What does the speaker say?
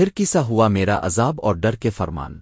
پھر کیسا ہوا میرا عذاب اور ڈر کے فرمان۔